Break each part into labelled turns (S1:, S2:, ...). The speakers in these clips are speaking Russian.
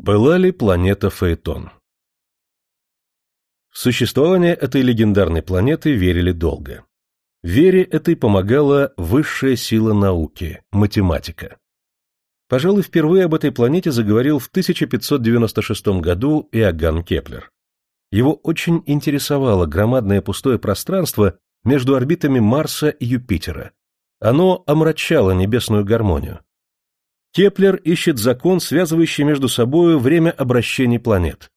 S1: Была ли планета Фаэтон? В существование этой легендарной планеты верили долго. Вере этой помогала высшая сила науки – математика. Пожалуй, впервые об этой планете заговорил в 1596 году Иоганн Кеплер. Его очень интересовало громадное пустое пространство между орбитами Марса и Юпитера. Оно омрачало небесную гармонию. Кеплер ищет закон, связывающий между собой время обращений планет.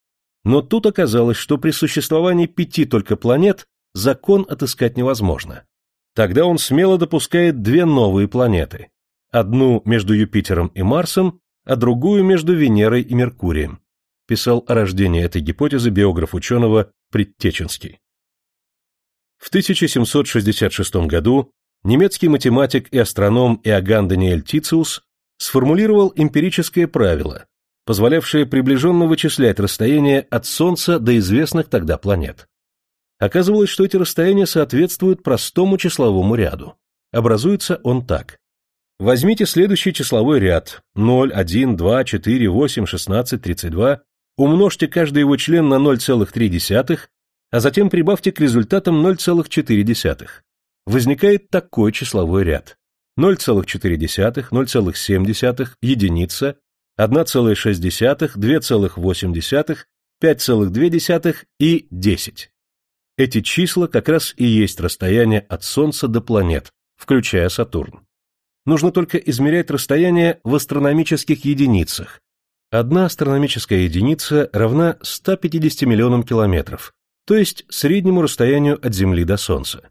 S1: Но тут оказалось, что при существовании пяти только планет закон отыскать невозможно. Тогда он смело допускает две новые планеты. Одну между Юпитером и Марсом, а другую между Венерой и Меркурием. Писал о рождении этой гипотезы биограф ученого Предтеченский. В 1766 году немецкий математик и астроном Иоганн Даниэль Тициус сформулировал эмпирическое правило, позволявшее приближенно вычислять расстояние от Солнца до известных тогда планет. Оказывалось, что эти расстояния соответствуют простому числовому ряду. Образуется он так. Возьмите следующий числовой ряд 0, 1, 2, 4, 8, 16, 32, умножьте каждый его член на 0,3, а затем прибавьте к результатам 0,4. Возникает такой числовой ряд. 0,4, 0,7, единица, 1,6, 2,8, 5,2 и 10. Эти числа как раз и есть расстояние от Солнца до планет, включая Сатурн. Нужно только измерять расстояние в астрономических единицах. Одна астрономическая единица равна 150 миллионам километров, то есть среднему расстоянию от Земли до Солнца.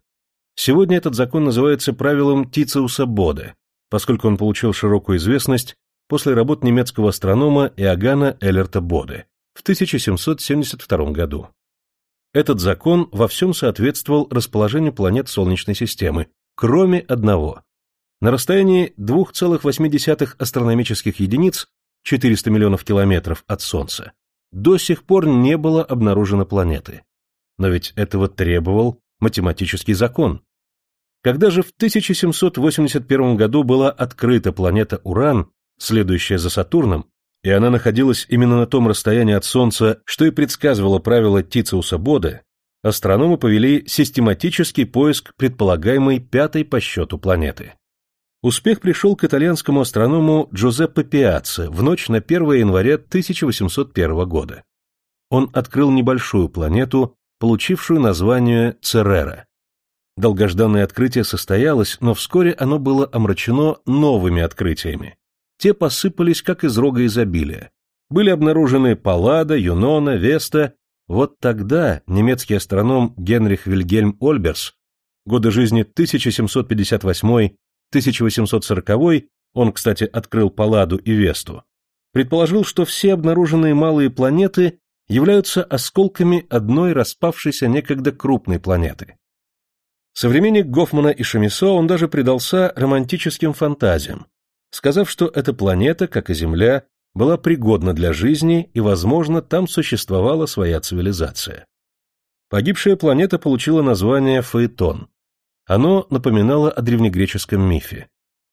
S1: Сегодня этот закон называется правилом Тициуса-Боде, поскольку он получил широкую известность после работ немецкого астронома Иоганна Эллерта Боде в 1772 году. Этот закон во всем соответствовал расположению планет Солнечной системы, кроме одного. На расстоянии 2,8 астрономических единиц, 400 миллионов километров от Солнца, до сих пор не было обнаружено планеты. Но ведь этого требовал математический закон. Когда же в 1781 году была открыта планета Уран, следующая за Сатурном, и она находилась именно на том расстоянии от Солнца, что и предсказывало правило Тициуса Бода, астрономы повели систематический поиск предполагаемой пятой по счету планеты. Успех пришел к итальянскому астроному Джузеппе Пиацци в ночь на 1 января 1801 года. Он открыл небольшую планету, получившую название Церера. Долгожданное открытие состоялось, но вскоре оно было омрачено новыми открытиями. Те посыпались, как из рога изобилия. Были обнаружены Паллада, Юнона, Веста. Вот тогда немецкий астроном Генрих Вильгельм Ольберс, годы жизни 1758-1840, он, кстати, открыл Палладу и Весту, предположил, что все обнаруженные малые планеты являются осколками одной распавшейся некогда крупной планеты. Современник Гофмана и Шамисо он даже предался романтическим фантазиям, сказав, что эта планета, как и Земля, была пригодна для жизни и, возможно, там существовала своя цивилизация. Погибшая планета получила название Фаэтон. Оно напоминало о древнегреческом мифе.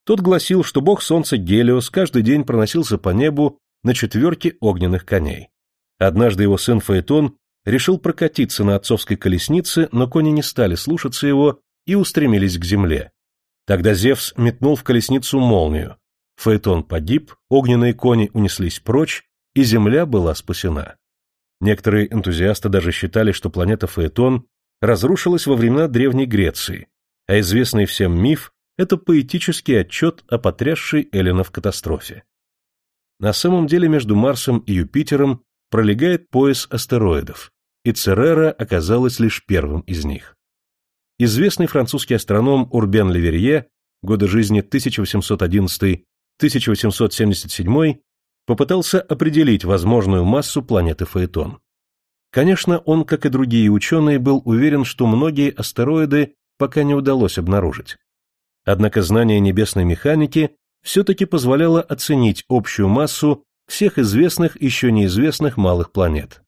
S1: Тот гласил, что бог солнца Гелиос каждый день проносился по небу на четверке огненных коней. Однажды его сын Фаэтон решил прокатиться на отцовской колеснице, но кони не стали слушаться его и устремились к земле. Тогда Зевс метнул в колесницу молнию. Фаэтон погиб, огненные кони унеслись прочь, и земля была спасена. Некоторые энтузиасты даже считали, что планета Фаэтон разрушилась во времена Древней Греции, а известный всем миф – это поэтический отчет о потрясшей Эллинов катастрофе. На самом деле между Марсом и Юпитером пролегает пояс астероидов, и Церера оказалась лишь первым из них. Известный французский астроном Урбен Леверье, годы жизни 1811-1877, попытался определить возможную массу планеты Фаэтон. Конечно, он, как и другие ученые, был уверен, что многие астероиды пока не удалось обнаружить. Однако знание небесной механики все-таки позволяло оценить общую массу всех известных еще неизвестных малых планет.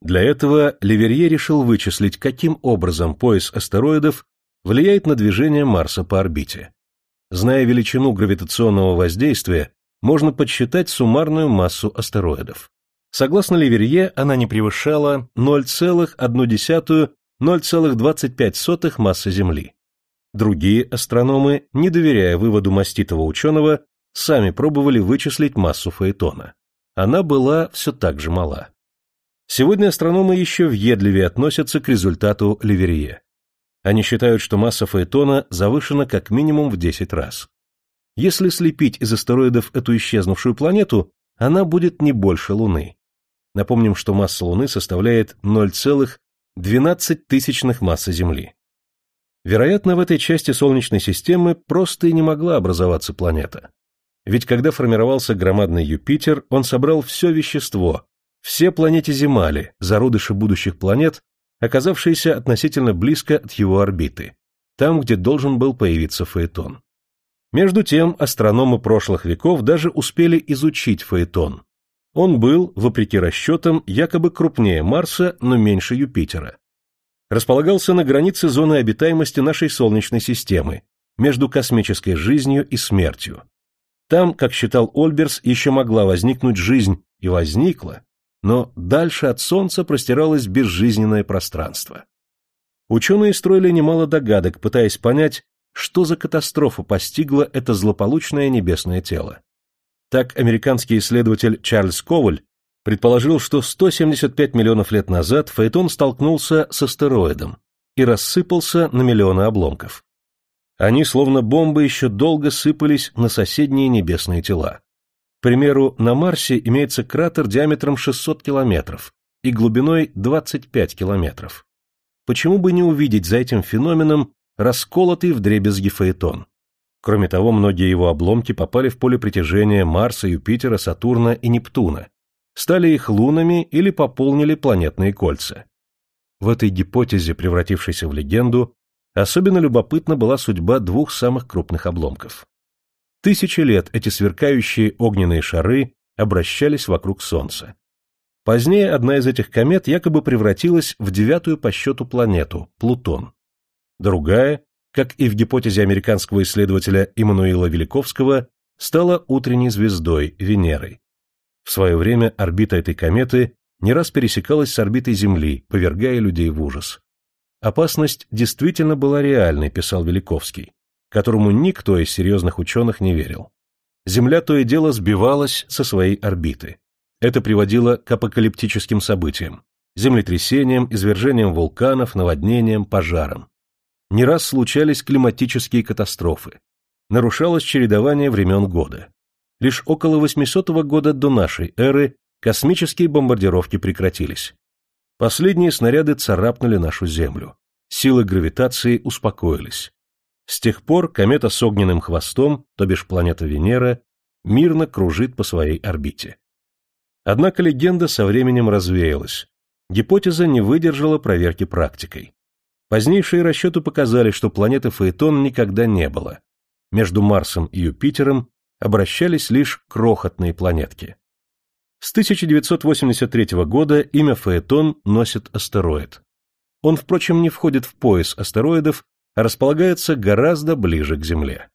S1: Для этого Леверье решил вычислить, каким образом пояс астероидов влияет на движение Марса по орбите. Зная величину гравитационного воздействия, можно подсчитать суммарную массу астероидов. Согласно Леверье, она не превышала 0,1-0,25 массы Земли. Другие астрономы, не доверяя выводу маститого ученого, сами пробовали вычислить массу Фаэтона. Она была все так же мала. Сегодня астрономы еще въедливее относятся к результату Леверье. Они считают, что масса Фаэтона завышена как минимум в 10 раз. Если слепить из астероидов эту исчезнувшую планету, она будет не больше Луны. Напомним, что масса Луны составляет 0,12 тысячных массы Земли. Вероятно, в этой части Солнечной системы просто и не могла образоваться планета. Ведь когда формировался громадный Юпитер, он собрал все вещество, все планети-земали, зародыши будущих планет, оказавшиеся относительно близко от его орбиты, там, где должен был появиться Фаэтон. Между тем, астрономы прошлых веков даже успели изучить Фаэтон, он был, вопреки расчетам, якобы крупнее Марса, но меньше Юпитера. Располагался на границе зоны обитаемости нашей Солнечной системы, между космической жизнью и смертью. Там, как считал Ольберс, еще могла возникнуть жизнь, и возникла, но дальше от Солнца простиралось безжизненное пространство. Ученые строили немало догадок, пытаясь понять, что за катастрофа постигла это злополучное небесное тело. Так американский исследователь Чарльз Коваль предположил, что 175 миллионов лет назад Фаэтон столкнулся с астероидом и рассыпался на миллионы обломков. Они, словно бомбы, еще долго сыпались на соседние небесные тела. К примеру, на Марсе имеется кратер диаметром 600 километров и глубиной 25 километров. Почему бы не увидеть за этим феноменом расколотый вдребезги Фаэтон? Кроме того, многие его обломки попали в поле притяжения Марса, Юпитера, Сатурна и Нептуна, стали их лунами или пополнили планетные кольца. В этой гипотезе, превратившейся в легенду, особенно любопытна была судьба двух самых крупных обломков. Тысячи лет эти сверкающие огненные шары обращались вокруг Солнца. Позднее одна из этих комет якобы превратилась в девятую по счету планету – Плутон. Другая как и в гипотезе американского исследователя Иммануила Великовского, стала утренней звездой Венерой. В свое время орбита этой кометы не раз пересекалась с орбитой Земли, повергая людей в ужас. Опасность действительно была реальной, писал Великовский, которому никто из серьезных ученых не верил. Земля то и дело сбивалась со своей орбиты. Это приводило к апокалиптическим событиям – землетрясениям, извержениям вулканов, наводнениям, пожарам не раз случались климатические катастрофы. Нарушалось чередование времен года. Лишь около 800 года до нашей эры космические бомбардировки прекратились. Последние снаряды царапнули нашу Землю. Силы гравитации успокоились. С тех пор комета с огненным хвостом, то бишь планета Венера, мирно кружит по своей орбите. Однако легенда со временем развеялась. Гипотеза не выдержала проверки практикой. Позднейшие расчеты показали, что планеты Фаэтон никогда не было. Между Марсом и Юпитером обращались лишь крохотные планетки. С 1983 года имя Фаэтон носит астероид. Он, впрочем, не входит в пояс астероидов, а располагается гораздо ближе к Земле.